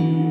Mm-hmm.